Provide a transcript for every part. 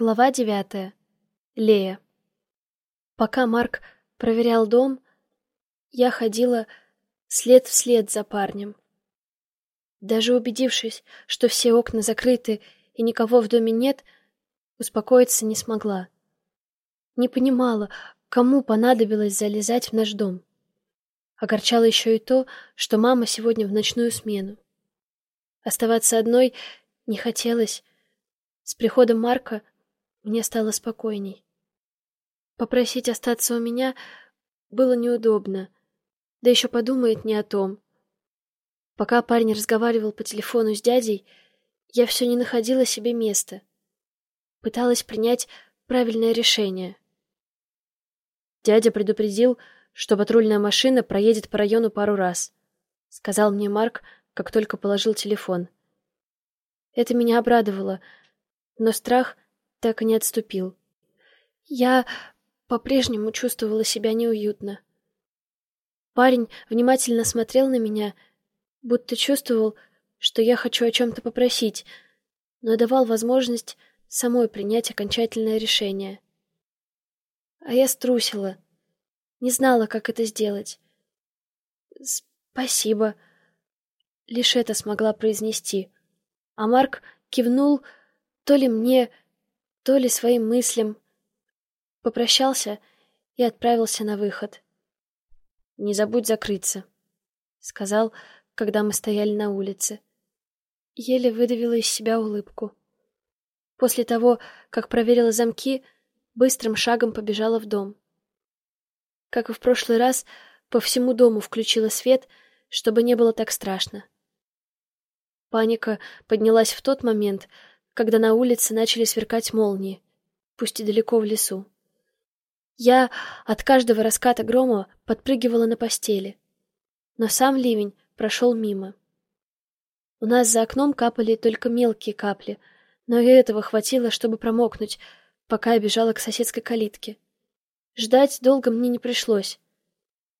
Глава девятая. Лея. Пока Марк проверял дом, я ходила след вслед за парнем. Даже убедившись, что все окна закрыты и никого в доме нет, успокоиться не смогла. Не понимала, кому понадобилось залезать в наш дом. Огорчало еще и то, что мама сегодня в ночную смену. Оставаться одной не хотелось. С приходом Марка мне стало спокойней. Попросить остаться у меня было неудобно, да еще подумает не о том. Пока парень разговаривал по телефону с дядей, я все не находила себе места. Пыталась принять правильное решение. Дядя предупредил, что патрульная машина проедет по району пару раз, сказал мне Марк, как только положил телефон. Это меня обрадовало, но страх так и не отступил. Я по-прежнему чувствовала себя неуютно. Парень внимательно смотрел на меня, будто чувствовал, что я хочу о чем-то попросить, но давал возможность самой принять окончательное решение. А я струсила, не знала, как это сделать. «Спасибо», — лишь это смогла произнести. А Марк кивнул то ли мне, то ли своим мыслям, попрощался и отправился на выход. «Не забудь закрыться», — сказал, когда мы стояли на улице. Еле выдавила из себя улыбку. После того, как проверила замки, быстрым шагом побежала в дом. Как и в прошлый раз, по всему дому включила свет, чтобы не было так страшно. Паника поднялась в тот момент, когда на улице начали сверкать молнии, пусть и далеко в лесу. Я от каждого раската грома подпрыгивала на постели, но сам ливень прошел мимо. У нас за окном капали только мелкие капли, но и этого хватило, чтобы промокнуть, пока я бежала к соседской калитке. Ждать долго мне не пришлось.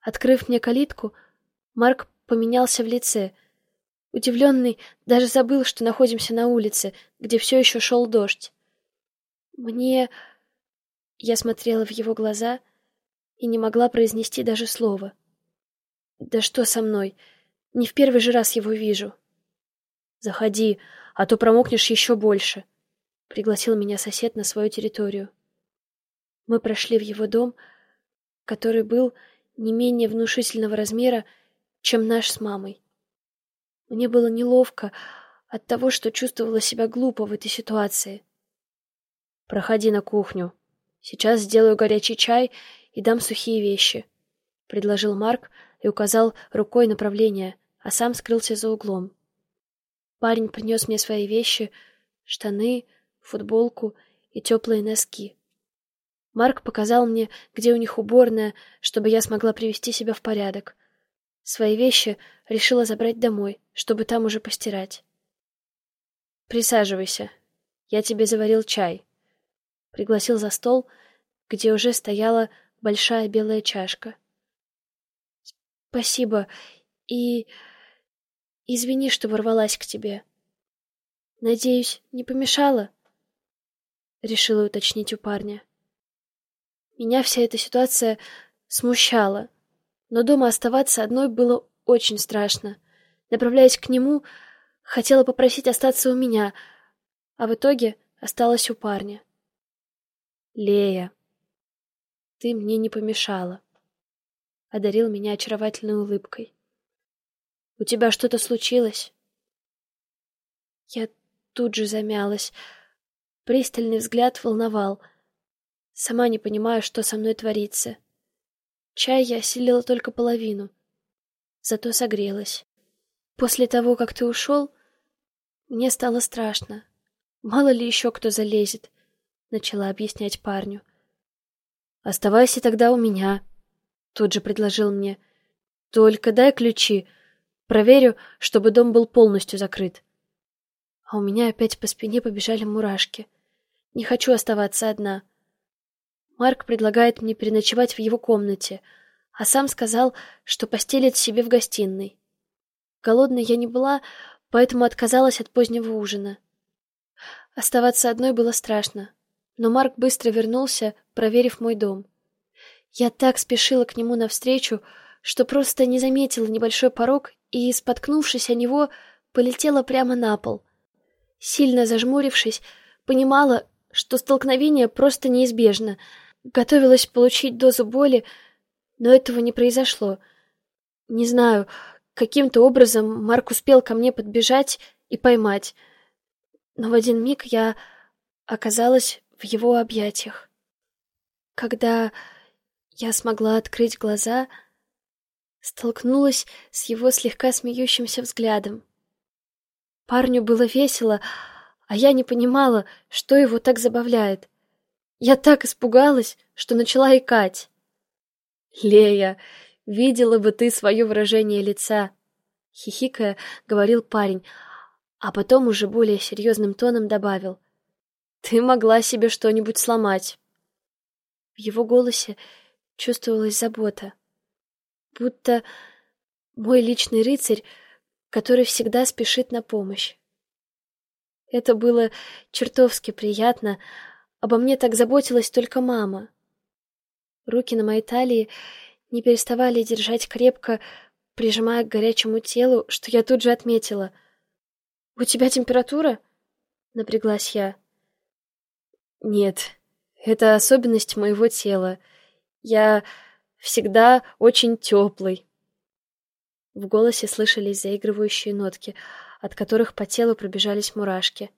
Открыв мне калитку, Марк поменялся в лице — Удивленный, даже забыл, что находимся на улице, где все еще шел дождь. Мне... Я смотрела в его глаза и не могла произнести даже слова. Да что со мной? Не в первый же раз его вижу. Заходи, а то промокнешь еще больше. Пригласил меня сосед на свою территорию. Мы прошли в его дом, который был не менее внушительного размера, чем наш с мамой. Мне было неловко от того, что чувствовала себя глупо в этой ситуации. «Проходи на кухню. Сейчас сделаю горячий чай и дам сухие вещи», — предложил Марк и указал рукой направление, а сам скрылся за углом. Парень принес мне свои вещи, штаны, футболку и теплые носки. Марк показал мне, где у них уборная, чтобы я смогла привести себя в порядок. Свои вещи решила забрать домой, чтобы там уже постирать. «Присаживайся. Я тебе заварил чай». Пригласил за стол, где уже стояла большая белая чашка. «Спасибо. И... извини, что ворвалась к тебе. Надеюсь, не помешала?» Решила уточнить у парня. Меня вся эта ситуация смущала, но дома оставаться одной было очень страшно. Направляясь к нему, хотела попросить остаться у меня, а в итоге осталась у парня. «Лея, ты мне не помешала», — одарил меня очаровательной улыбкой. «У тебя что-то случилось?» Я тут же замялась. Пристальный взгляд волновал. Сама не понимаю, что со мной творится. Чай я осилила только половину, зато согрелась. После того, как ты ушел, мне стало страшно. Мало ли еще кто залезет, начала объяснять парню. Оставайся тогда у меня, тут же предложил мне. Только дай ключи, проверю, чтобы дом был полностью закрыт. А у меня опять по спине побежали мурашки. Не хочу оставаться одна. Марк предлагает мне переночевать в его комнате, а сам сказал, что постелит себе в гостиной. Голодной я не была, поэтому отказалась от позднего ужина. Оставаться одной было страшно, Но Марк быстро вернулся, проверив мой дом. Я так спешила к нему навстречу, что просто не заметила небольшой порог и, споткнувшись о него, полетела прямо на пол. Сильно зажмурившись, понимала, что столкновение просто неизбежно. Готовилась получить дозу боли, но этого не произошло. Не знаю, каким-то образом Марк успел ко мне подбежать и поймать. Но в один миг я оказалась в его объятиях. Когда я смогла открыть глаза, столкнулась с его слегка смеющимся взглядом. Парню было весело, а я не понимала, что его так забавляет. Я так испугалась, что начала икать. «Лея, видела бы ты свое выражение лица!» Хихикая, говорил парень, а потом уже более серьезным тоном добавил. «Ты могла себе что-нибудь сломать». В его голосе чувствовалась забота. Будто мой личный рыцарь, который всегда спешит на помощь. Это было чертовски приятно. Обо мне так заботилась только мама. Руки на моей талии не переставали держать крепко, прижимая к горячему телу, что я тут же отметила. «У тебя температура?» — напряглась я. «Нет, это особенность моего тела. Я всегда очень теплый». В голосе слышались заигрывающие нотки — от которых по телу пробежались мурашки.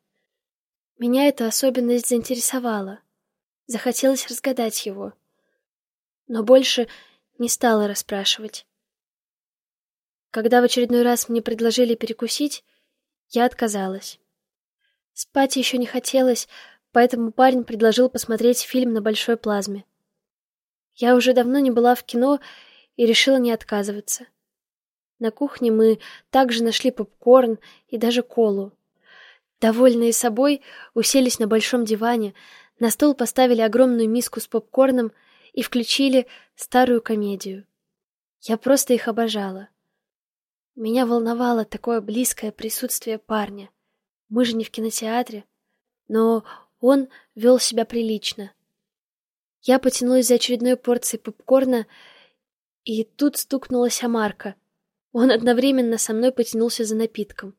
Меня эта особенность заинтересовала. Захотелось разгадать его. Но больше не стала расспрашивать. Когда в очередной раз мне предложили перекусить, я отказалась. Спать еще не хотелось, поэтому парень предложил посмотреть фильм на большой плазме. Я уже давно не была в кино и решила не отказываться. На кухне мы также нашли попкорн и даже колу. Довольные собой, уселись на большом диване, на стол поставили огромную миску с попкорном и включили старую комедию. Я просто их обожала. Меня волновало такое близкое присутствие парня. Мы же не в кинотеатре, но он вел себя прилично. Я потянулась за очередной порцией попкорна, и тут стукнулась Амарка, он одновременно со мной потянулся за напитком.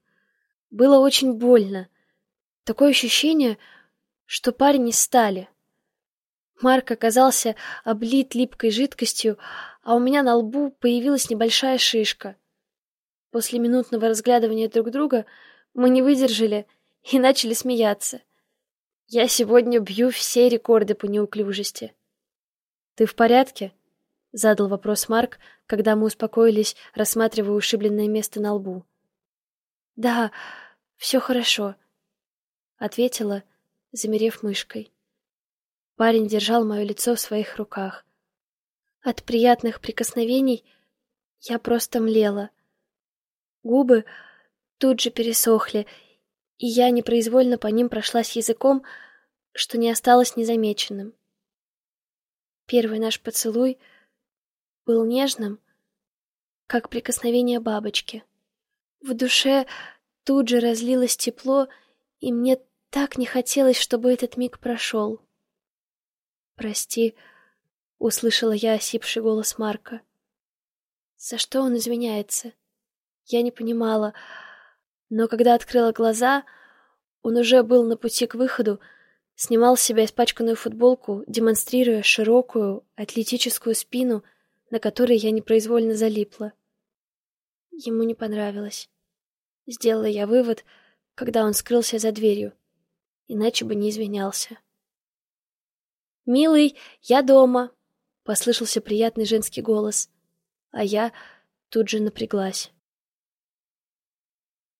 Было очень больно. Такое ощущение, что парень из стали. Марк оказался облит липкой жидкостью, а у меня на лбу появилась небольшая шишка. После минутного разглядывания друг друга мы не выдержали и начали смеяться. Я сегодня бью все рекорды по неуклюжести. «Ты в порядке?» — задал вопрос Марк, когда мы успокоились, рассматривая ушибленное место на лбу. «Да, все хорошо», — ответила, замерев мышкой. Парень держал мое лицо в своих руках. От приятных прикосновений я просто млела. Губы тут же пересохли, и я непроизвольно по ним прошлась языком, что не осталось незамеченным. Первый наш поцелуй — был нежным, как прикосновение бабочки. В душе тут же разлилось тепло, и мне так не хотелось, чтобы этот миг прошел. «Прости», — услышала я осипший голос Марка. За что он извиняется? Я не понимала, но когда открыла глаза, он уже был на пути к выходу, снимал с себя испачканную футболку, демонстрируя широкую атлетическую спину на который я непроизвольно залипла. Ему не понравилось. Сделала я вывод, когда он скрылся за дверью. Иначе бы не извинялся. «Милый, я дома!» — послышался приятный женский голос, а я тут же напряглась.